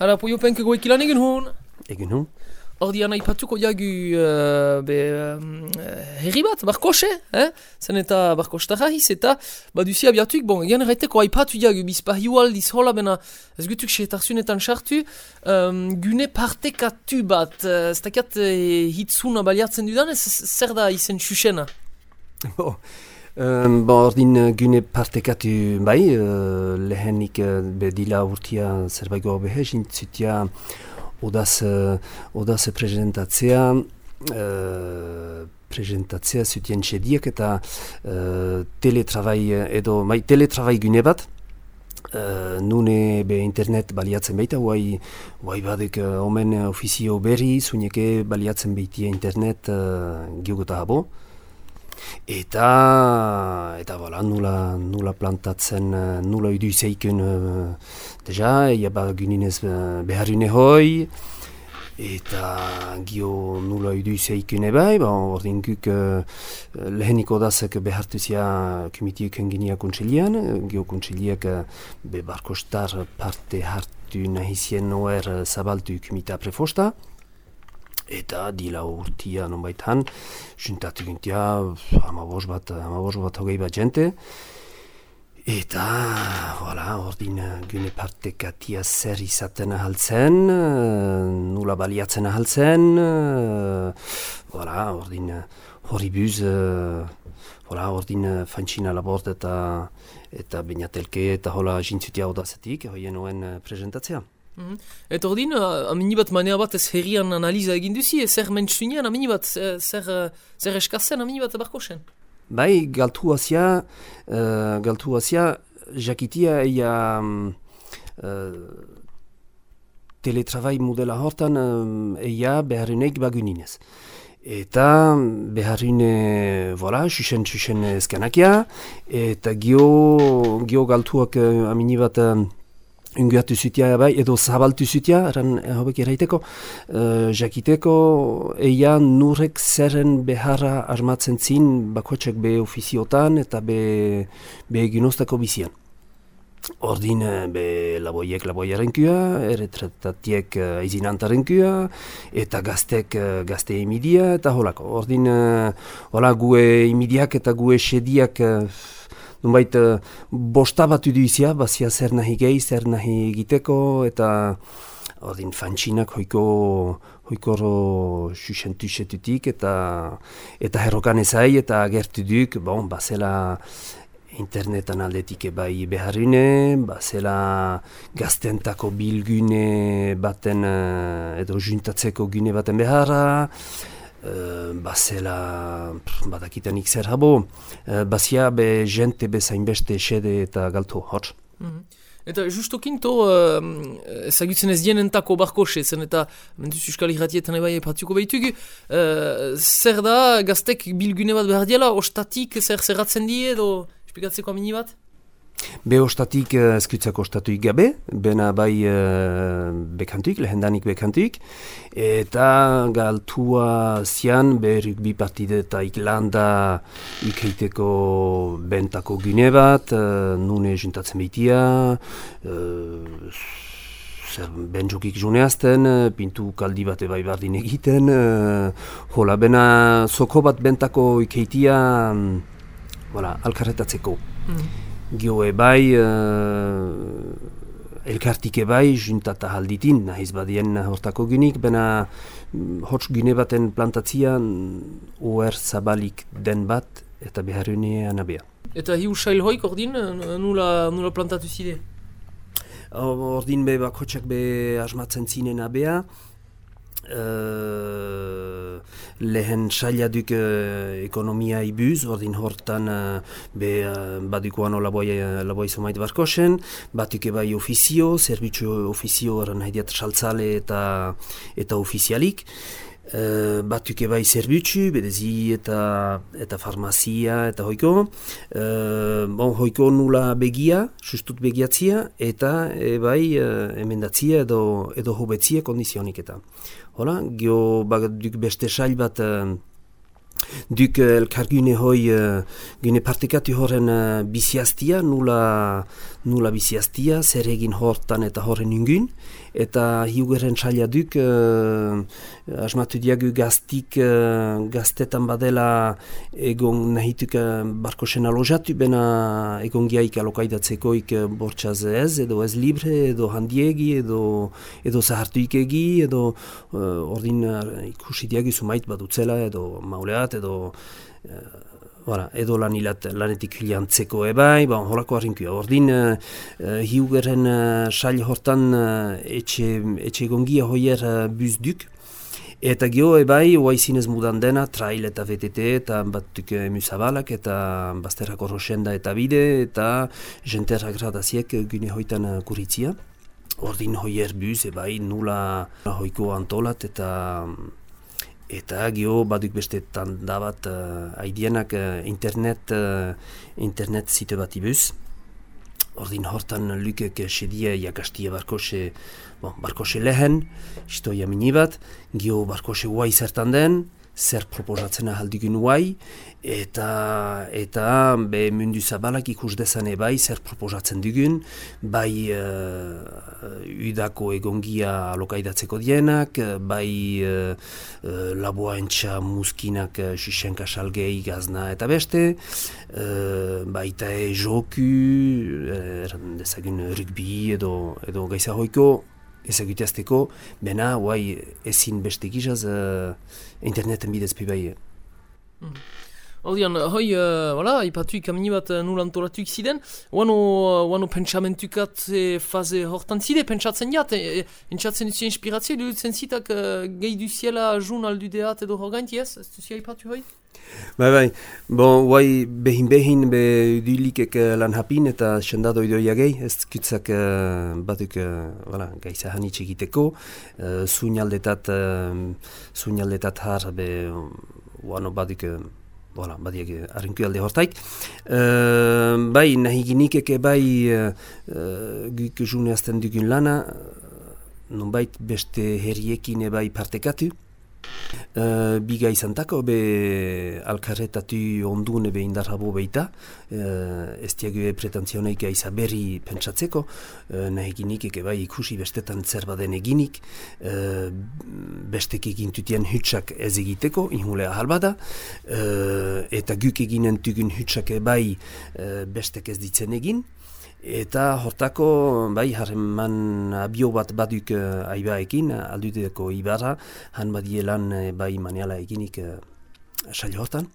Hala, poio penke goik ilan egin hon. Egin hon. Ordi ana ipatuko jagu uh, be, uh, herri bat, barkose, eh? Zen eta barkostara hiz eta baduzi abiatuik, bon, egan erraiteko aipatu jagu bizpa hiual hola bena ez gutuk setarzunetan sartu um, gune partekatu bat, uh, ez dakiat uh, hitzuna baliatzen dudan, ez zer da izen xuxena? Bo, um, bo ordin gune partekatu bai, uh, lehenik uh, bedila urtia zerbait behe, jintzutia odaz, uh, odaz prezentatzea, uh, prezentatzea zutien txediak eta uh, teletrabai edo, mai teletrabai gune bat, Uh, nune be internet baliatzen baita, guai, guai badek uh, omen ofizio berri, zuneke baliatzen baitia internet uh, geogota habo. Eta, eta bala, nula, nula plantatzen, nula idu izeiken uh, deja, ea ba gyninez uh, beharrune hoi, eta gio nula idu izeiken ebai, ba, ordin guk uh, leheniko dazek behartuzia kumitiek enginia kontsilian, gio kontsiliak uh, be barkostar parte hartu nahizien noer zabaltu kumita prefosta, eta dila urtia non baitan, juntatu gintia, amabos bat, amabos bat hogei bat jente, eta, voilà, ordin gune partekatia zer izaten ahaltzen, nula baliatzen ahaltzen, voilà, ordin hori buz, voilà, ordin fantxina labort eta eta bainatelke eta hola jintzutia odazetik, hoien oen prezentatzea. Mm -hmm. Eta hori din, amini bat manea bat ez herrian analiza egin duzi, zer mentsunean amini bat, zer, zer eskazen amini bat barko zen? Bai, galtu hazia, uh, galtu hazia, jakitia eia um, uh, teletrabai modela hortan um, eia beharrenek baguninez. Eta beharrine, voilà, xuxen, xuxen ezkanakia, eta gio, gio galtuak uh, amini bat... Unguatu zutia bai, edo zabaltu zutia, eran eh, hobek erraiteko, uh, jakiteko eia nurek zerren beharra armatzen zin bakotxek be ofiziotan eta be, be ginoztako bizian. Ordin eh, be laboiek laboiaren kua, erretratatiek uh, izinantaren eta gaztek uh, gazte emidia eta holako. Ordin, uh, hola gue imidiak eta gue sediak Nunbait, uh, bosta bat duizia, bazia zer nahi gehi, zer nahi egiteko, eta ordin fantxinak hoiko hoikoro susentusetutik, eta eta herrokan ezai, eta agertu duk, bon, bazela internetan aldetik bai beharrine, bazela gaztentako bilgune baten, uh, edo juntatzeko gune baten beharra, Uh, bazela badakitenik zer habo, uh, bazia be jente bezain beste esede eta galtu hor. Mm -hmm. Eta justokin to uh, ezagutzen ez dienentako barko zen eta menduz euskal irratietan ebai epatuko behitugu uh, zer da gaztek bilgune bat behar diela, ostatik zer zerratzen die edo espikatzeko amini bat? Beostatik uh, eskutzako ostatuik gabe, bena bai uh, bekantuik, lehendanik bekantuik, eta galtua zian berrik bi partide eta iklanda ikeiteko bentako gune bat, uh, nune juntatzen behitia, uh, zer bentsokik juneazten, pintu kaldi bat ebai bardin egiten, uh, hola bena zoko bat bentako ikeitia, um, voilà, alkarretatzeko. Mm. Gio ebai, uh, elkartik ebai, juntata halditin, nahiz badien hortako gynik, bena mm, hots gyne baten plantatzian oer zabalik den bat eta beharrune anabea. Eta hiu sail hoik ordin, nula, nula plantatu zide? Ordin be bakotxak be asmatzen zinen abea, uh, lehen saila duk uh, ekonomia ibuz, ordin hortan uh, be uh, badikoan laboi, uh, laboi zomait barkosen, batuk ebai ofizio, zerbitzu ofizio eran saltzale eta, eta ofizialik. Uh, batuk ebai zerbitzu, bedezi eta, eta farmazia eta hoiko. Uh, bon, hoiko nula begia, sustut begiatzia, eta ebai uh, emendatzia edo, edo hobetzia kondizionik eta. Hola, gio duk beste sail bat uh, Duk elkargune hoi, uh, gune partekatu horren uh, biziaztia, nula, nula biziaztia, zer egin hortan eta horren ingun. Eta hiugerren txaila duk, uh, asmatu diagu gaztik, uh, gaztetan badela egon nahituk barko sen alojatu, bena egon giaik alokaidatzekoik bortxaz ez, edo ez libre, edo handiegi, edo, edo zahartuik egi, edo uh, ordin uh, ikusi diagu sumait badutzela, edo mauleat, edo Voilà, edo lan ilat, lanetik hiliantzeko ebai, ba, horako harrinkua. Ordin, uh, hiugeren uh, hortan uh, etxe, etxe gongia hoier uh, buzduk. Eta geho ebai, oai zinez mudan dena, trail eta VTT eta batuk emuzabalak eta bazterrako rosenda eta bide eta jenterra gradaziek gune hoitan kuritzia. Ordin hoier buz ebai nula hoiko antolat eta Eta gio baduk beste tanda bat uh, aidienak uh, internet, uh, internet zite bat ibuz. Ordin hortan lukek sedia jakastia barkose, bon, barkose lehen, istoia mini bat, gio barkose guai zertan den, zer proposatzen ahaldigun guai, eta eta be mundu zabalak ikus dezan bai zer proposatzen dugun, bai uh, udako egongia alokaidatzeko dienak, bai uh, laboa entxa muskinak uh, sisenka salgei gazna eta beste, uh, baita e joku, uh, dezagun rugby edo, edo gaisa hoiko, ezagutazteko, bena, guai, ezin beste gizaz, uh, interneten bidez pibai. Mm. Odian, hoi, uh, voilà, ipatuik amini bat uh, nul antolatuik ziden, oano, oano pentsamentukat e, faze hortan zide, pentsatzen jat, e, entzatzen duzu inspirazio, dutzen zitak uh, gehi duziela jun aldu deat edo horgainti ez? Ez duzia ipatu hoi? Bai, bai, bon, guai behin behin be udilikek uh, lan hapin eta sendado idoia gehi, ez kutzak uh, batuk, uh, voilà, gai zahan itxegiteko, uh, zuinaldetat, uh, har, be, oano batuk, uh, Voilà, badiak arrenku alde hortaik. Uh, bai, nahi ginikeke bai uh, guk azten dugun lana, non bait beste herriekin bai partekatu. Uh, biga izan tako, be alkarretatu ondun ebe indarrabo beita, uh, ez diago pretentzioneik aiza berri pentsatzeko, uh, nahi ginik bai ikusi bestetan zer baden eginik, uh, bestek egintutien hutsak ez egiteko, inhule ahal bada, uh, eta guk eginen tugun hutsak bai uh, bestek ez ditzen egin, Eta hortako, bai, harreman abio bat baduk uh, aibaekin, aldudeko ibarra, han badielan uh, bai maniala eginik uh, sail hortan.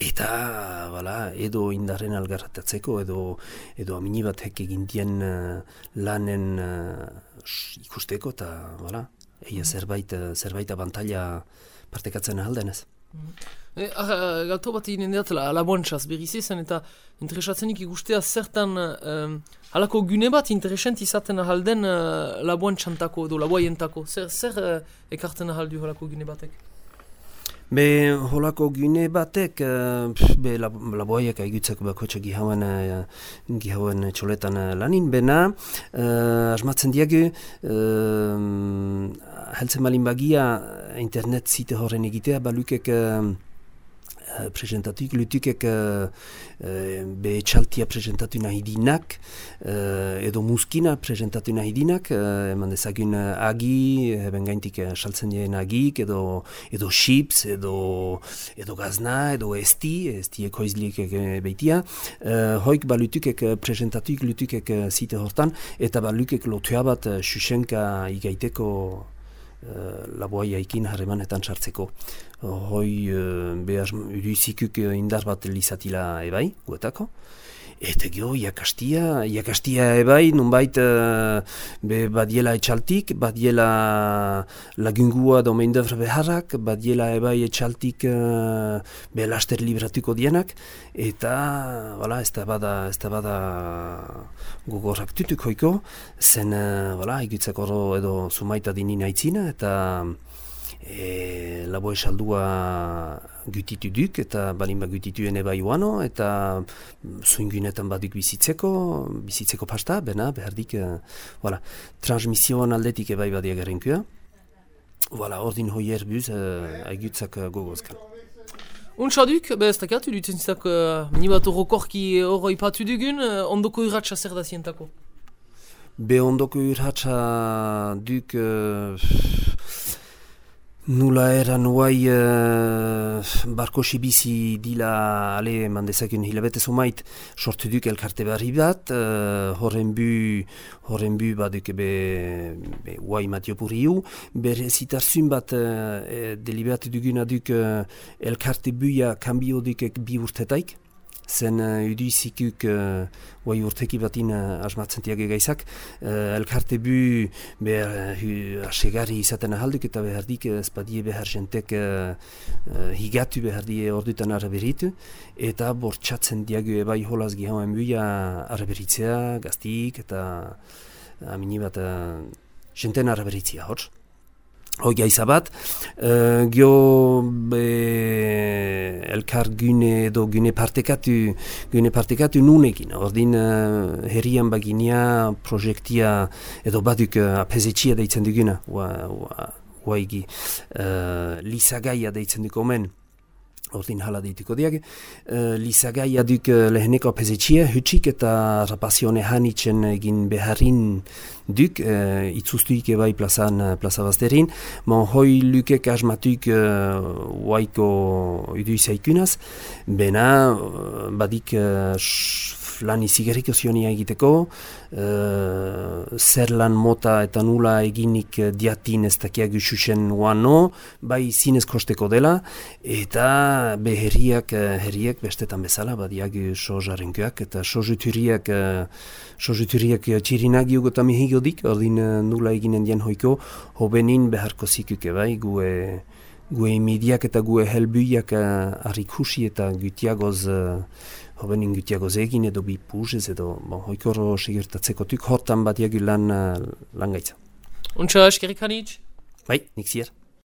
Eta, bala, edo indarren algarratatzeko, edo, edo amini bat hek egintien uh, lanen uh, ikusteko, eta, bala, eia zerbait, zerbait abantalla partekatzen ahaldenez. Mm E, ah, galto bat egin dut la, la bontxaz berriz izan eta interesatzenik ikustea zertan um, halako gune bat interesant izaten ahalden uh, la bontxantako edo la boientako. Zer, zer uh, ekarten ahaldu halako gune batek? Be holako gune batek, uh, be la, la boiak aigutzak bakotxa gihauen, uh, gihauen txoletan uh, lanin, bena, uh, asmatzen diagu, uh, heltzen malin bagia internet zite horren egitea, balukek uh, Eh, presentatuik, lutukek uh, be txaltia presentatu nahi dinak, uh, edo muskina presentatu nahi dinak, uh, eman dezagun agi, eben gaintik uh, saltzen dien agik, edo, edo chips, edo, edo gazna, edo esti, esti ekoizliek behitia. Uh, hoik ba lutukek presentatuik, lutukek zite hortan, eta ba lukek lotua bat xuxenka igaiteko uh, laboa harremanetan sartzeko hoi uh, behaz uduizikuk indar bat lizatila ebai, guetako. Eta geho, iakastia, iakastia ebai, nunbait uh, be badiela etxaltik, badiela lagungua domain defra beharrak, badiela ebai etxaltik uh, be laster libratuko dienak, eta, wala, ez da bada, ez da bada gogorrak tutuk hoiko, zen, uh, wala, edo sumaita dinin aitzina, eta e, labo esaldua gutitu duk eta balin bat gutitu ene bai uano eta zuingunetan baduk bizitzeko, bizitzeko pasta, bena, behardik, e, voilà, transmisioan aldetik ebai badia gerrenkua. Voilà, ordin hoier buz, e, aigutzak gogozkan. Untsa duk, be ez dakat, iruditzen zitak, uh, mini bat horrokorki horro ipatu dugun, uh, ondoko irratxa zer da zientako? Be ondoko irratxa duk... Uh, Nula eran nuai uh, barko sibizi dila ale mandezakun hilabete zumait sortu duk elkarte berri bat uh, horren bu horren bu baduk be, be uai matio purriu. Bere zitarzun bat uh, deliberatu duguna duk uh, elkarte buia kambio duk bi urtetaik zen uh, uduizikuk uh, guai urteki batin uh, asmatzen tiage gaizak uh, elkarte bu behar uh, asegari izaten ahalduk eta behar dik ezpadie behar jentek uh, uh, higatu behar die ordutan araberitu eta bortxatzen diagu ebai holaz gihauen buia araberitzea gaztik eta amini bat uh, jenten araberitzea hor. Hogia izabat, uh, gio be, elkar gune edo gune partekatu, gune partekatu nunekin. Ordin uh, herrian baginia projektia edo baduk uh, apezetxia deitzen duguna, ua, ua, ua egi, uh, lisagaia deitzen duk omen. Ordin hala deituko diag. Uh, lizagai aduk uh, leheneko apezetxia, hutsik eta rapazione hanitzen egin beharrin duk, uh, itzuztuik ebai plazan, uh, plaza. Mon hoi lukek asmatuk uh, waiko idu bena uh, badik uh, lan izigarriko zionia egiteko, uh, zer lan mota eta nula eginik diatin ez dakiak ususen uano, bai zinez kosteko dela, eta be herriak, herriak bestetan bezala, badiak so jarrenkoak, eta so juturiak, so juturiak txirinak jugotan mihigodik, ordin nula eginen dien hoiko, hobenin beharko zikuke bai, gue, gue imidiak eta gue helbuiak uh, arrikusi eta gutiagoz uh, hoben ingutiago zegin edo bi puzez edo bon, hoikoro segertatzeko tuk hortan bat lan, lan gaitza. Untsa, eskerik hanitz? Bai, nik zier.